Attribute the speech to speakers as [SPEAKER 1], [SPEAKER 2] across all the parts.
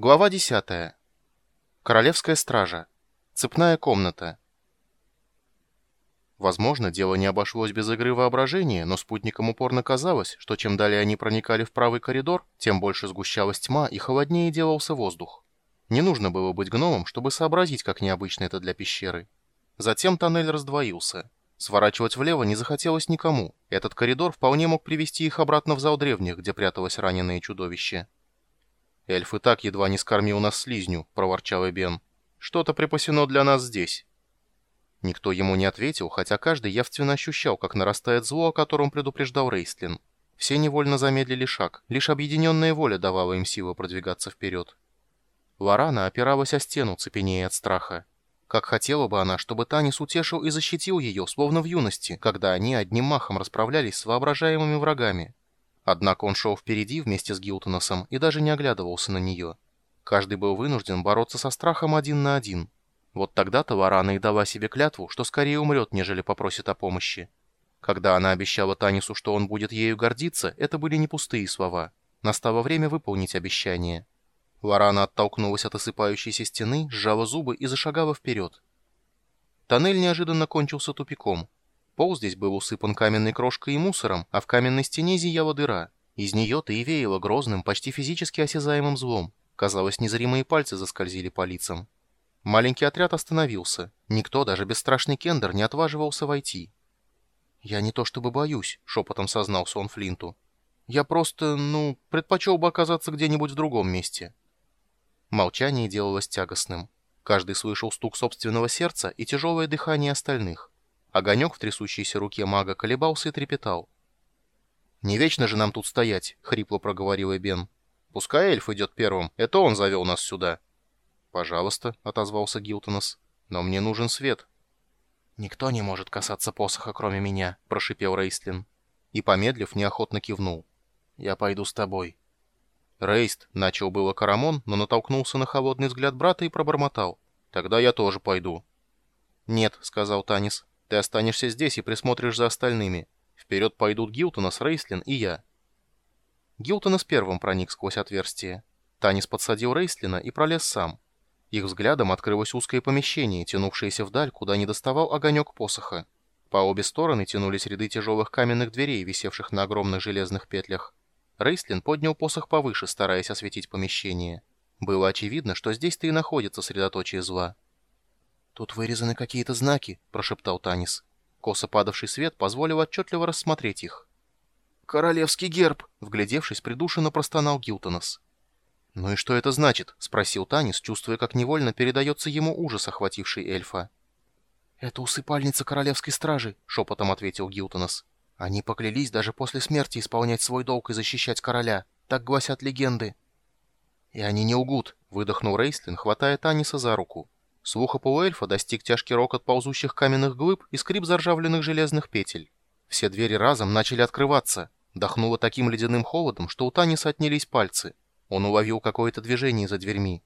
[SPEAKER 1] Глава 10. Королевская стража. Цепная комната. Возможно, дело не обошлось без игры воображения, но спутникам упорно казалось, что чем далее они проникали в правый коридор, тем больше сгущалась тьма и холоднее делался воздух. Не нужно было быть гномом, чтобы сообразить, как необычно это для пещеры. Затем тоннель раздвоился. Сворачивать влево не захотелось никому. Этот коридор вполне мог привести их обратно в зал древних, где пряталось раненое чудовище. «Эльф и так едва не скормил нас слизню», — проворчал Эбен. «Что-то припасено для нас здесь». Никто ему не ответил, хотя каждый явственно ощущал, как нарастает зло, о котором предупреждал Рейстлин. Все невольно замедлили шаг, лишь объединенная воля давала им силу продвигаться вперед. Лорана опиралась о стену, цепенея от страха. Как хотела бы она, чтобы Танис утешил и защитил ее, словно в юности, когда они одним махом расправлялись с воображаемыми врагами. Однако он шел впереди вместе с Гилтоносом и даже не оглядывался на нее. Каждый был вынужден бороться со страхом один на один. Вот тогда-то Варана и дала себе клятву, что скорее умрет, нежели попросит о помощи. Когда она обещала Танису, что он будет ею гордиться, это были не пустые слова. Настало время выполнить обещание. Варана оттолкнулась от осыпающейся стены, сжала зубы и зашагала вперед. Тоннель неожиданно кончился тупиком. Пол здесь был усыпан каменной крошкой и мусором, а в каменной стене зияла дыра. Из нее-то и веяло грозным, почти физически осязаемым злом. Казалось, незримые пальцы заскользили по лицам. Маленький отряд остановился. Никто, даже бесстрашный Кендер, не отваживался войти. «Я не то чтобы боюсь», — шепотом сознался он Флинту. «Я просто, ну, предпочел бы оказаться где-нибудь в другом месте». Молчание делалось тягостным. Каждый слышал стук собственного сердца и тяжелое дыхание остальных. Огонек в трясущейся руке мага колебался и трепетал. «Не вечно же нам тут стоять», — хрипло проговорил Эбен. «Пускай эльф идет первым, это он завел нас сюда». «Пожалуйста», — отозвался Гилтонос, — «но мне нужен свет». «Никто не может касаться посоха, кроме меня», — прошипел Рейстлин. И, помедлив, неохотно кивнул. «Я пойду с тобой». Рейст, начал было Карамон, но натолкнулся на холодный взгляд брата и пробормотал. «Тогда я тоже пойду». «Нет», — сказал Танис, ты останешься здесь и присмотришь за остальными. Вперед пойдут Гилтонас, Рейслин и я». Гилтонас первым проник сквозь отверстие. Танис подсадил Рейслина и пролез сам. Их взглядом открылось узкое помещение, тянувшееся вдаль, куда не доставал огонек посоха. По обе стороны тянулись ряды тяжелых каменных дверей, висевших на огромных железных петлях. Рейслин поднял посох повыше, стараясь осветить помещение. Было очевидно, что здесь-то и находится средоточие зла. «Тут вырезаны какие-то знаки», — прошептал Танис. Косо падавший свет позволил отчетливо рассмотреть их. «Королевский герб!» — вглядевшись, придушенно простонал Гилтонос. «Ну и что это значит?» — спросил Танис, чувствуя, как невольно передается ему ужас, охвативший эльфа. «Это усыпальница королевской стражи», — шепотом ответил Гилтонос. «Они поклялись даже после смерти исполнять свой долг и защищать короля. Так гласят легенды». «И они не лгут», — выдохнул Рейслин, хватая Таниса за руку. Слуха полуэльфа достиг тяжкий рокот ползущих каменных глыб и скрип заржавленных железных петель. Все двери разом начали открываться. Дохнуло таким ледяным холодом, что у Таниса отнялись пальцы. Он уловил какое-то движение за дверьми.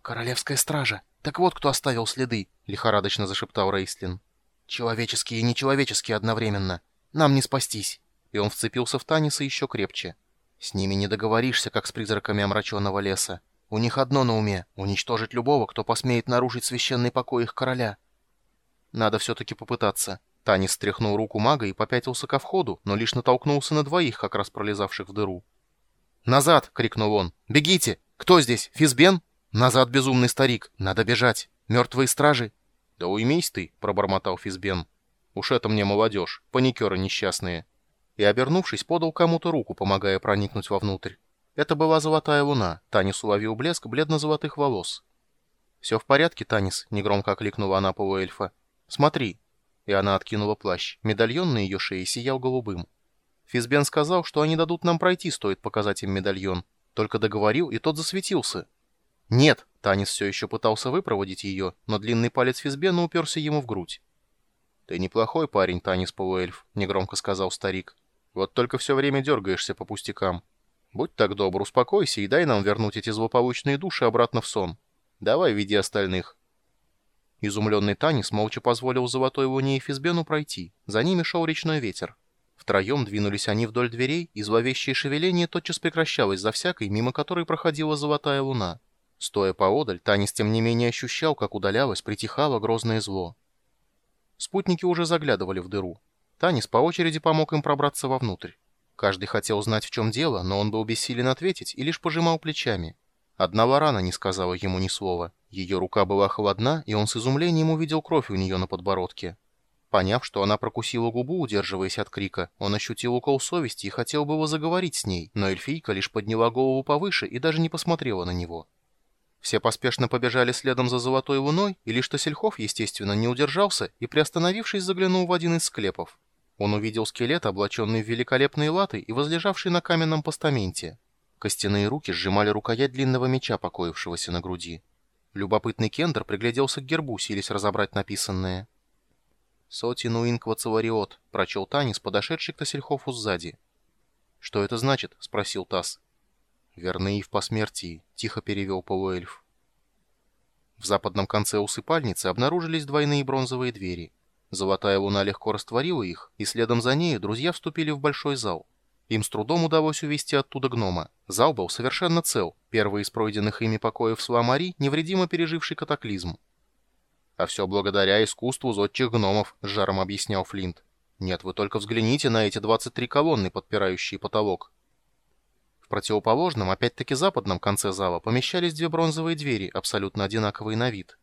[SPEAKER 1] «Королевская стража! Так вот, кто оставил следы!» — лихорадочно зашептал Рейслин. «Человеческие и нечеловеческие одновременно. Нам не спастись!» И он вцепился в Таниса еще крепче. «С ними не договоришься, как с призраками омраченного леса. У них одно на уме — уничтожить любого, кто посмеет нарушить священный покой их короля. Надо все-таки попытаться. Танис стряхнул руку мага и попятился ко входу, но лишь натолкнулся на двоих, как раз пролезавших в дыру. «Назад!» — крикнул он. «Бегите! Кто здесь? Физбен? Назад, безумный старик! Надо бежать! Мертвые стражи!» «Да уймись ты!» — пробормотал Физбен. «Уж это мне молодежь, паникеры несчастные!» И, обернувшись, подал кому-то руку, помогая проникнуть вовнутрь. Это была золотая луна. Танис уловил блеск бледно-золотых волос. «Все в порядке, Танис?» — негромко окликнула она полуэльфа. «Смотри». И она откинула плащ. Медальон на ее шее сиял голубым. Физбен сказал, что они дадут нам пройти, стоит показать им медальон. Только договорил, и тот засветился. «Нет!» — Танис все еще пытался выпроводить ее, но длинный палец Физбена уперся ему в грудь. «Ты неплохой парень, Танис полуэльф», — негромко сказал старик. «Вот только все время дергаешься по пустякам. Будь так добр, успокойся и дай нам вернуть эти злополучные души обратно в сон. Давай, веди остальных». Изумленный Танис молча позволил золотой луне и Физбену пройти. За ними шел речной ветер. Втроем двинулись они вдоль дверей, и зловещее шевеление тотчас прекращалось за всякой, мимо которой проходила золотая луна. Стоя поодаль, Танис тем не менее ощущал, как удалялось, притихало грозное зло. Спутники уже заглядывали в дыру. Танис по очереди помог им пробраться вовнутрь. Каждый хотел знать, в чем дело, но он был бессилен ответить и лишь пожимал плечами. Одна варана не сказала ему ни слова. Ее рука была холодна, и он с изумлением увидел кровь у нее на подбородке. Поняв, что она прокусила губу, удерживаясь от крика, он ощутил укол совести и хотел было заговорить с ней, но эльфийка лишь подняла голову повыше и даже не посмотрела на него. Все поспешно побежали следом за золотой луной, и лишь Тосельхов, естественно, не удержался и, приостановившись, заглянул в один из склепов. Он увидел скелет, облаченный в великолепные латы и возлежавший на каменном постаменте. Костяные руки сжимали рукоять длинного меча, покоившегося на груди. Любопытный Кендер пригляделся к гербу, силясь разобрать написанное. «Сотину инквацелариот», — прочел Танис, подошедший к Тассельхофу сзади. «Что это значит?» — спросил Тасс. «Верны и в посмертии», — тихо перевел полуэльф. В западном конце усыпальницы обнаружились двойные бронзовые двери. Золотая луна легко растворила их, и следом за нею друзья вступили в большой зал. Им с трудом удалось увести оттуда гнома. Зал был совершенно цел, первый из пройденных ими покоев Суамари, невредимо переживший катаклизм. «А все благодаря искусству зодчих гномов», — с жаром объяснял Флинт. «Нет, вы только взгляните на эти 23 колонны, подпирающие потолок». В противоположном, опять-таки западном конце зала помещались две бронзовые двери, абсолютно одинаковые на вид.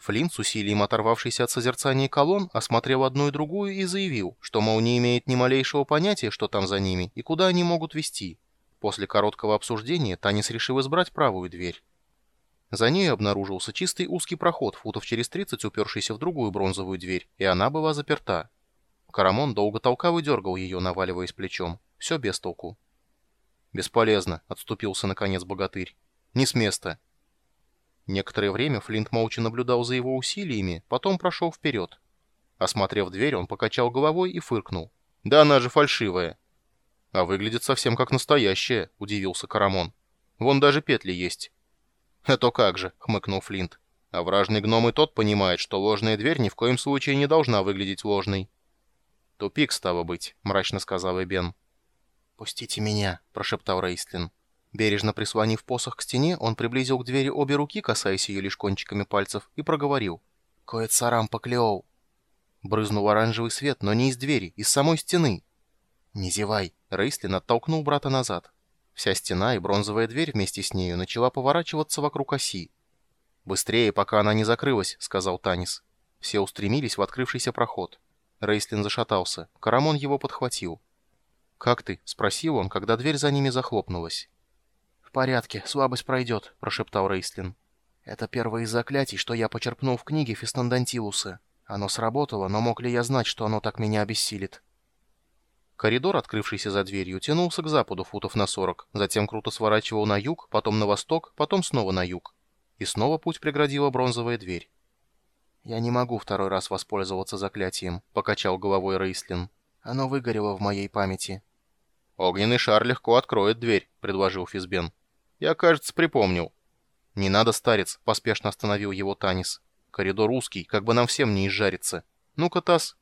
[SPEAKER 1] Флинт, с усилием оторвавшийся от созерцания колонн, осмотрел одну и другую и заявил, что, мол, не имеет ни малейшего понятия, что там за ними и куда они могут вести. После короткого обсуждения Танис решил избрать правую дверь. За ней обнаружился чистый узкий проход, футов через 30 упершийся в другую бронзовую дверь, и она была заперта. Карамон долго толкал и дергал ее, наваливаясь плечом. Все без толку. «Бесполезно», — отступился наконец богатырь. «Не с места». Некоторое время Флинт молча наблюдал за его усилиями, потом прошел вперед. Осмотрев дверь, он покачал головой и фыркнул. «Да она же фальшивая». «А выглядит совсем как настоящая», — удивился Карамон. «Вон даже петли есть». «Это как же», — хмыкнул Флинт. «А вражный гном и тот понимает, что ложная дверь ни в коем случае не должна выглядеть ложной». «Тупик, стало быть», — мрачно сказал Эбен. «Пустите меня», — прошептал Рейстлин. Бережно прислонив посох к стене, он приблизил к двери обе руки, касаясь ее лишь кончиками пальцев, и проговорил. «Коэт сарам поклеоу». Брызнул оранжевый свет, но не из двери, из самой стены. «Не зевай», — Рейстлин оттолкнул брата назад. Вся стена и бронзовая дверь вместе с нею начала поворачиваться вокруг оси. «Быстрее, пока она не закрылась», — сказал Танис. Все устремились в открывшийся проход. Рейслин зашатался. Карамон его подхватил. «Как ты?» — спросил он, когда дверь за ними захлопнулась. «В порядке, слабость пройдет», — прошептал Рейслин. «Это первое из заклятий, что я почерпнул в книге Фистандантилуса. Оно сработало, но мог ли я знать, что оно так меня обессилит?» Коридор, открывшийся за дверью, тянулся к западу футов на 40, затем круто сворачивал на юг, потом на восток, потом снова на юг. И снова путь преградила бронзовая дверь. «Я не могу второй раз воспользоваться заклятием», — покачал головой Рейслин. «Оно выгорело в моей памяти». «Огненный шар легко откроет дверь», — предложил Физбен. «Я, кажется, припомнил». «Не надо, старец», — поспешно остановил его Танис. «Коридор узкий, как бы нам всем не изжариться. Ну-ка, Тасс,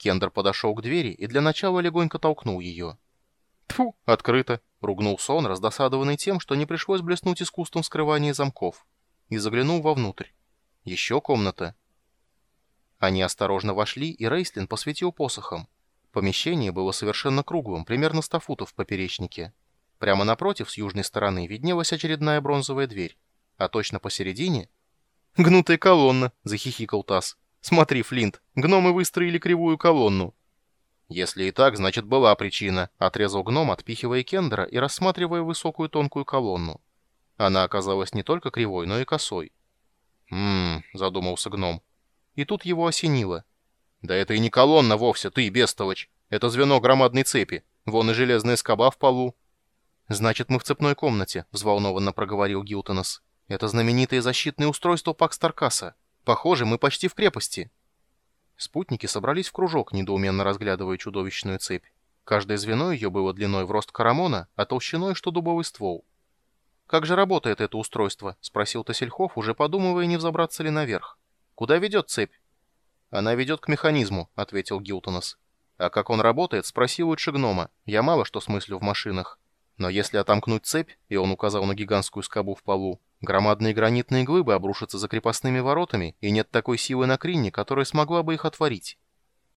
[SPEAKER 1] Кендер подошел к двери и для начала легонько толкнул ее. «Тьфу, открыто!» — ругнулся он, раздосадованный тем, что не пришлось блеснуть искусством скрывания замков, и заглянул вовнутрь. «Еще комната». Они осторожно вошли, и Рейслин посветил посохом. Помещение было совершенно круглым, примерно 100 футов в поперечнике. Прямо напротив, с южной стороны, виднелась очередная бронзовая дверь, а точно посередине... «Гнутая колонна!» — захихикал Тасс. Смотри, Флинт, гномы выстроили кривую колонну. Если и так, значит была причина, отрезал гном, отпихивая Кендера и рассматривая высокую тонкую колонну. Она оказалась не только кривой, но и косой. «Ммм», — задумался гном. И тут его осенило. «Да это и не колонна вовсе, ты, бестолочь. Это звено громадной цепи. Вон и железная скоба в полу». «Значит, мы в цепной комнате», — взволнованно проговорил Гилтонос. «Это знаменитое защитное устройство Пакстаркаса. Похоже, мы почти в крепости». Спутники собрались в кружок, недоуменно разглядывая чудовищную цепь. Каждое звено ее было длиной в рост карамона, а толщиной, что дубовый ствол. «Как же работает это устройство?» — спросил Тосельхов, уже подумывая, не взобраться ли наверх. «Куда ведет цепь?» «Она ведет к механизму», — ответил Гилтонос. А как он работает, спроси лучше гнома. Я мало что смыслю в машинах. Но если отомкнуть цепь, и он указал на гигантскую скобу в полу, громадные гранитные глыбы обрушатся за крепостными воротами, и нет такой силы на Кринне, которая смогла бы их отворить.